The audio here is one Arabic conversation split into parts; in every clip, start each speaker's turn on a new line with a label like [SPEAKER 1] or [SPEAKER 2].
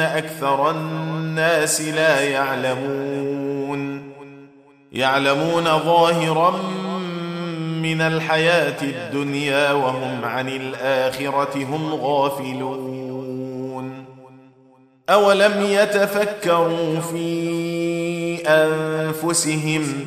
[SPEAKER 1] أكثر الناس لا يعلمون. يعلمون ظاهرا من الحياة الدنيا وهم عن الآخرة هم غافلون. أولم يتفكروا في أنفسهم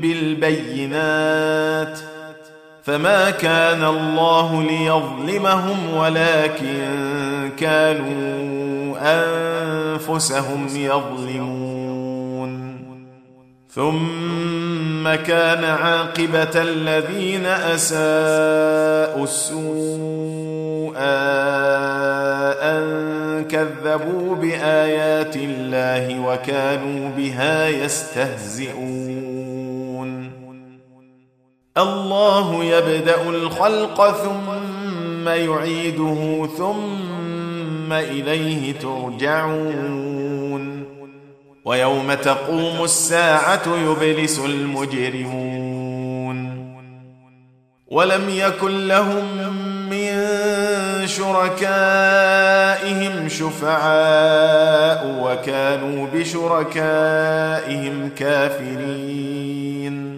[SPEAKER 1] بالبينات فما كان الله ليظلمهم ولكن كانوا أنفسهم يظلمون. ثم كان عاقبة الذين أساءوا السوء أن كذبوا بآيات الله وكانوا بها يستهزئون. الله يبدأ الخلق ثم يعيده ثم إليه ترجعون. ويوم تقوم الساعة يبلس المجرمون. ولم يكن لهم من شركائهم شفعاء وكانوا بشركائهم كافرين.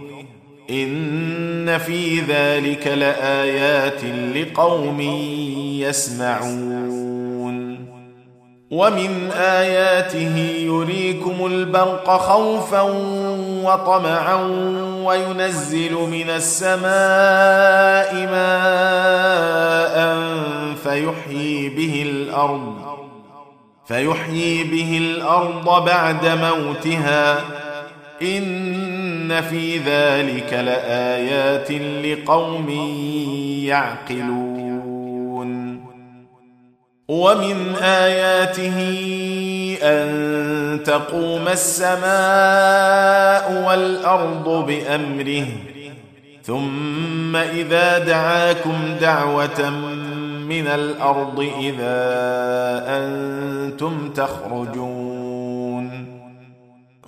[SPEAKER 1] إن في ذلك لآيات لقوم يسمعون. ومن آياته يريكم البرق خوفا وطمعا وينزل من السماء ماء فيحيي به الأرض فيحيي به الأرض بعد موتها ان في ذلك لايات لقوم يعقلون ومن اياته ان تقوم السماء والارض بامره ثم اذا دعاكم دعوه من الأرض اذا أنتم تخرجون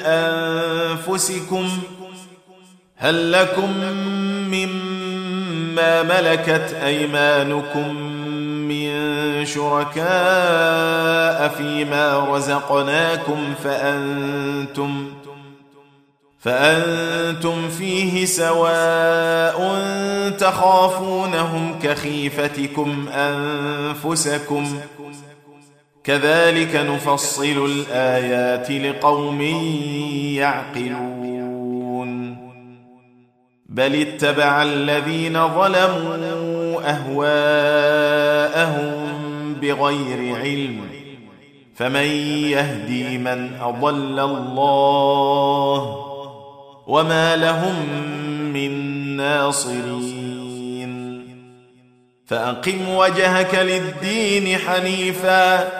[SPEAKER 1] من أنفسكم هل لكم مما ملكت أيمانكم من شركاء فيما رزقناكم فأنتم فأنتم فيه سواء تخافونهم كخيفتكم أنفسكم كذلك نفصل الآيات لقوم يعقلون. بل اتبع الذين ظلموا أهواءهم بغير علم. فمن يهدي من أضل الله وما لهم من ناصرين. فأقم وجهك للدين حنيفا.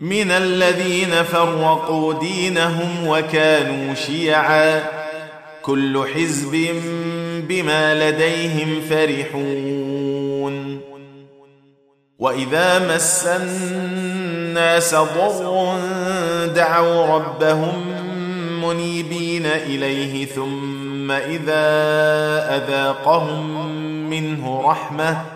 [SPEAKER 1] من الذين فرقوا دينهم وكانوا شيعا. كل حزب بما لديهم فرحون. وإذا مس الناس ضر دعوا ربهم منيبين إليه ثم إذا أذاقهم منه رحمة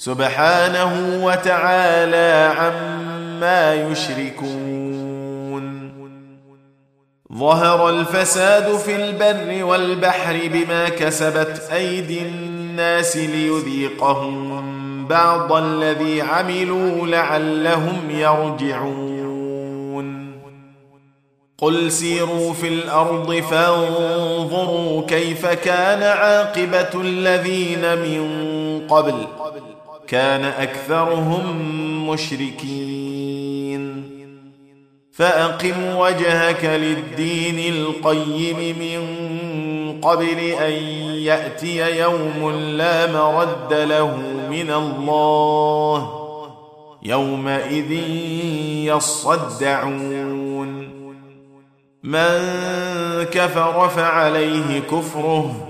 [SPEAKER 1] سبحانه وتعالى عما يشركون. ظهر الفساد في البر والبحر بما كسبت أيدي الناس ليذيقهم بعض الذي عملوا لعلهم يرجعون. قل سيروا في الأرض فانظروا كيف كان عاقبة الذين من قبل. كان أكثرهم مشركين. فأقم وجهك للدين القيم من قبل أن يأتي يوم لا مرد له من الله. يومئذ يصدعون. من كفر فعليه كفره.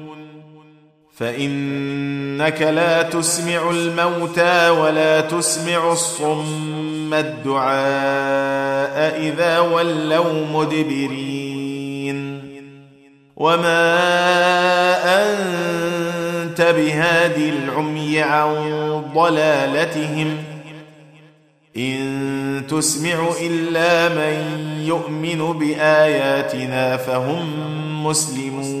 [SPEAKER 1] فإنك لا تسمع الموتى ولا تسمع الصم الدعاء إذا ولوا مدبرين. وما أنت انت بهاد العمي عن ضلالتهم. إن تسمع إلا من يؤمن بآياتنا فهم مسلمون.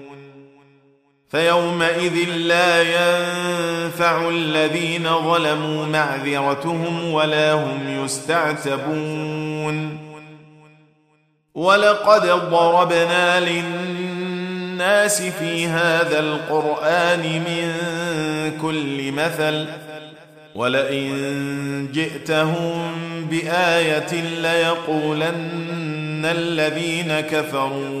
[SPEAKER 1] فيومئذ لا ينفع الذين ظلموا معذرتهم ولا هم يستعتبون. ولقد ضربنا للناس في هذا القرآن من كل مثل. ولئن جئتهم بآية ليقولن الذين كفروا